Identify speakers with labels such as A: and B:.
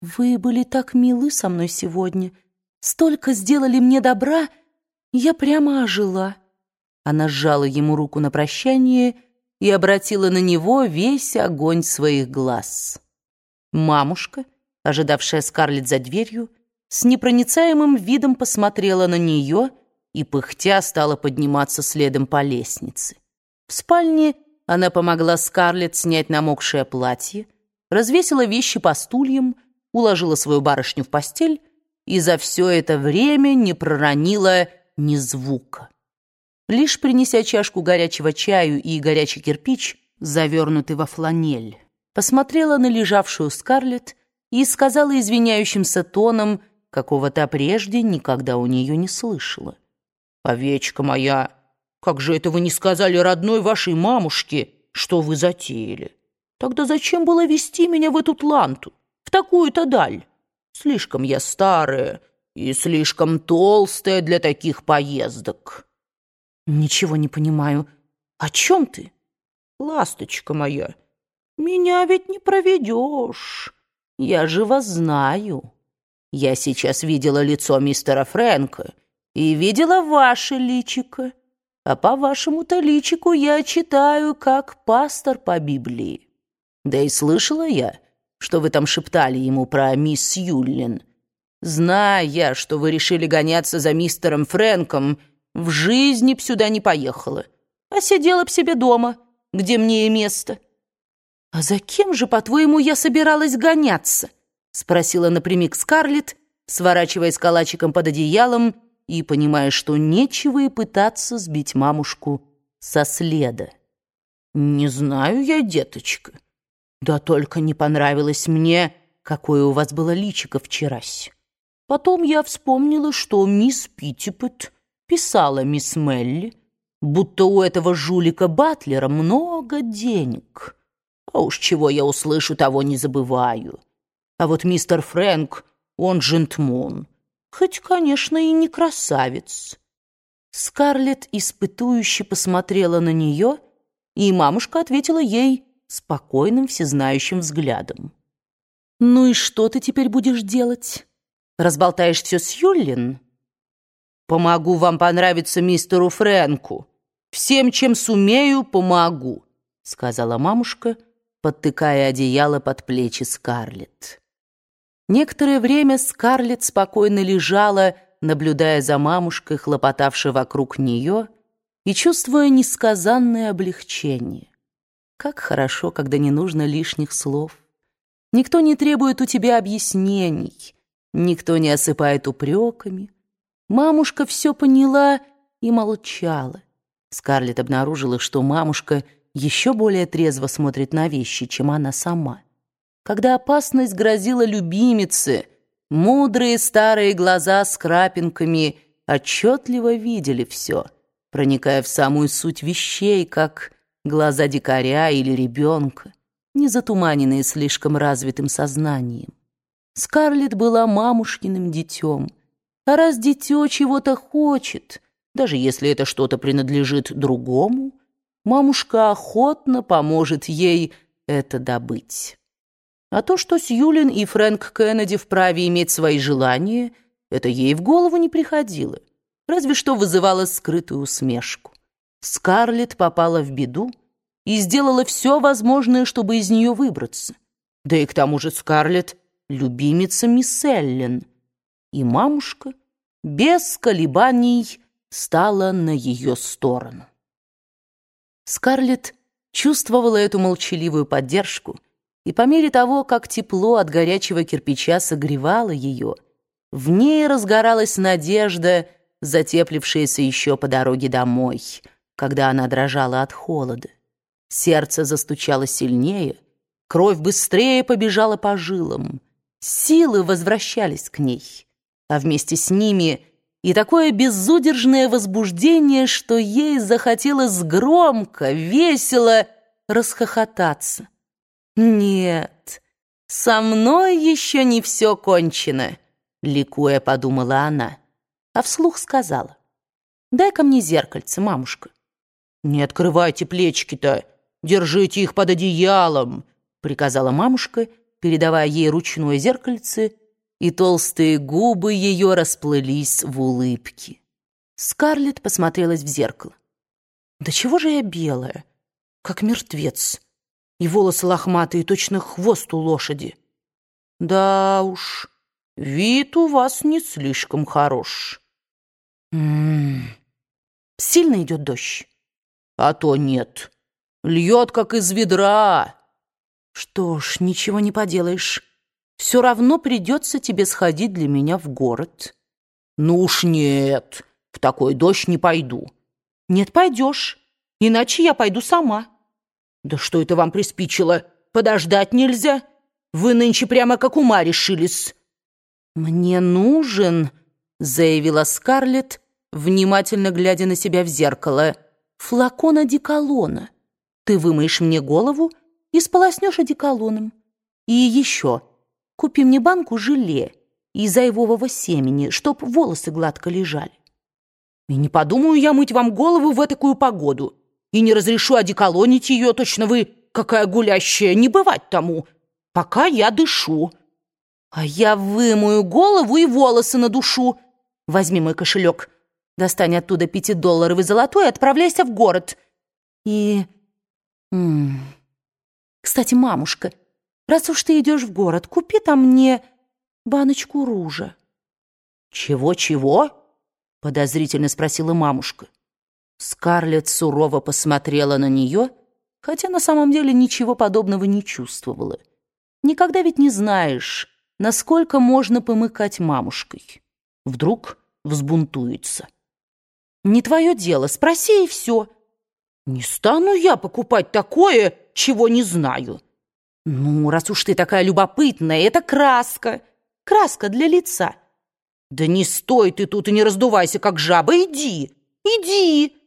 A: «Вы были так милы со мной сегодня, столько сделали мне добра, я прямо ожила». Она сжала ему руку на прощание и обратила на него весь огонь своих глаз. Мамушка, ожидавшая Скарлетт за дверью, с непроницаемым видом посмотрела на нее и, пыхтя, стала подниматься следом по лестнице. В спальне она помогла Скарлетт снять намокшее платье, развесила вещи по стульям, уложила свою барышню в постель и за все это время не проронила ни звука. Лишь принеся чашку горячего чаю и горячий кирпич, завернутый во фланель, посмотрела на лежавшую Скарлетт и сказала извиняющимся тоном, какого то прежде никогда у нее не слышала. «Овечка моя, как же это вы не сказали родной вашей мамушке, что вы затеяли? Тогда зачем было вести меня в эту тланту, в такую-то даль? Слишком я старая и слишком толстая для таких поездок». «Ничего не понимаю. О чем ты?» «Ласточка моя, меня ведь не проведешь. Я же вас знаю». Я сейчас видела лицо мистера Фрэнка и видела ваше личико, а по вашему-то личику я читаю, как пастор по Библии. Да и слышала я, что вы там шептали ему про мисс Юллин. Зная, что вы решили гоняться за мистером Фрэнком, в жизни б сюда не поехала, а сидела б себе дома, где мне и место. А за кем же, по-твоему, я собиралась гоняться? спросила напрямик Скарлетт, сворачиваясь калачиком под одеялом и понимая, что нечего и пытаться сбить мамушку со следа. «Не знаю я, деточка. Да только не понравилось мне, какое у вас было личико вчерась. Потом я вспомнила, что мисс Питтипет писала мисс Мелли, будто у этого жулика Батлера много денег. А уж чего я услышу, того не забываю». А вот мистер Фрэнк, он джентльмен, хоть, конечно, и не красавец. Скарлетт испытующе посмотрела на нее, и мамушка ответила ей спокойным всезнающим взглядом. «Ну и что ты теперь будешь делать? Разболтаешь все с Юллин?» «Помогу вам понравиться мистеру Фрэнку. Всем, чем сумею, помогу», — сказала мамушка, подтыкая одеяло под плечи Скарлетт. Некоторое время Скарлетт спокойно лежала, наблюдая за мамушкой, хлопотавшей вокруг нее, и чувствуя несказанное облегчение. Как хорошо, когда не нужно лишних слов. Никто не требует у тебя объяснений, никто не осыпает упреками. Мамушка все поняла и молчала. Скарлетт обнаружила, что мамушка еще более трезво смотрит на вещи, чем она сама. Когда опасность грозила любимице, мудрые старые глаза с крапинками отчетливо видели все, проникая в самую суть вещей, как глаза дикаря или ребенка, не затуманенные слишком развитым сознанием. Скарлетт была мамушкиным детем, а раз дитё чего-то хочет, даже если это что-то принадлежит другому, мамушка охотно поможет ей это добыть. А то, что Сьюлин и Фрэнк Кеннеди вправе иметь свои желания, это ей в голову не приходило, разве что вызывало скрытую усмешку. Скарлетт попала в беду и сделала все возможное, чтобы из нее выбраться. Да и к тому же Скарлетт — любимица мисс Эллен. И мамушка без колебаний стала на ее сторону. Скарлетт чувствовала эту молчаливую поддержку — и по мере того, как тепло от горячего кирпича согревало ее, в ней разгоралась надежда, затеплившаяся еще по дороге домой, когда она дрожала от холода. Сердце застучало сильнее, кровь быстрее побежала по жилам, силы возвращались к ней, а вместе с ними и такое безудержное возбуждение, что ей захотелось громко, весело расхохотаться. «Нет, со мной еще не все кончено», — ликуя подумала она, а вслух сказала. «Дай-ка мне зеркальце, мамушка». «Не открывайте плечики-то, держите их под одеялом», — приказала мамушка передавая ей ручное зеркальце, и толстые губы ее расплылись в улыбке. Скарлетт посмотрелась в зеркало. «Да чего же я белая, как мертвец, и волосы лохматые, точно хвост у лошади?» «Да уж, вид у вас не слишком хорош». «М -м -м. Сильно идет дождь?» «А то нет. Льет, как из ведра». «Что ж, ничего не поделаешь. Все равно придется тебе сходить для меня в город».
B: «Ну уж нет, в такой дождь не пойду».
A: «Нет, пойдешь, иначе я пойду сама».
B: «Да что это вам приспичило? Подождать нельзя? Вы нынче прямо как ума решились».
A: «Мне нужен», — заявила Скарлетт, внимательно глядя на себя в зеркало, «флакон одеколона. Ты вымоешь мне голову и сполоснешь одеколоном. И еще, купи мне банку желе из айвового семени, чтоб волосы гладко лежали».
B: «И не подумаю я мыть вам голову в такую погоду, и не разрешу одеколонить ее, точно вы, какая гулящая, не бывать тому, пока я дышу».
A: «А я вымою голову и волосы на душу. Возьми мой кошелек». Достань оттуда пятидолларовый золотой и отправляйся в город. И... М -м. Кстати, мамушка, раз уж ты идешь в город, купи там мне баночку ружа.
B: «Чего-чего?» — подозрительно спросила мамушка. Скарлетт сурово посмотрела на нее, хотя на самом деле ничего подобного не чувствовала. Никогда ведь не знаешь, насколько можно помыкать мамушкой. Вдруг взбунтуется.
A: Не твое дело, спроси и все.
B: Не стану я покупать такое, чего не знаю.
A: Ну, раз уж ты такая любопытная, это краска. Краска для лица.
B: Да не стой ты тут и не раздувайся, как жаба, иди, иди.